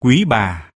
quý bà.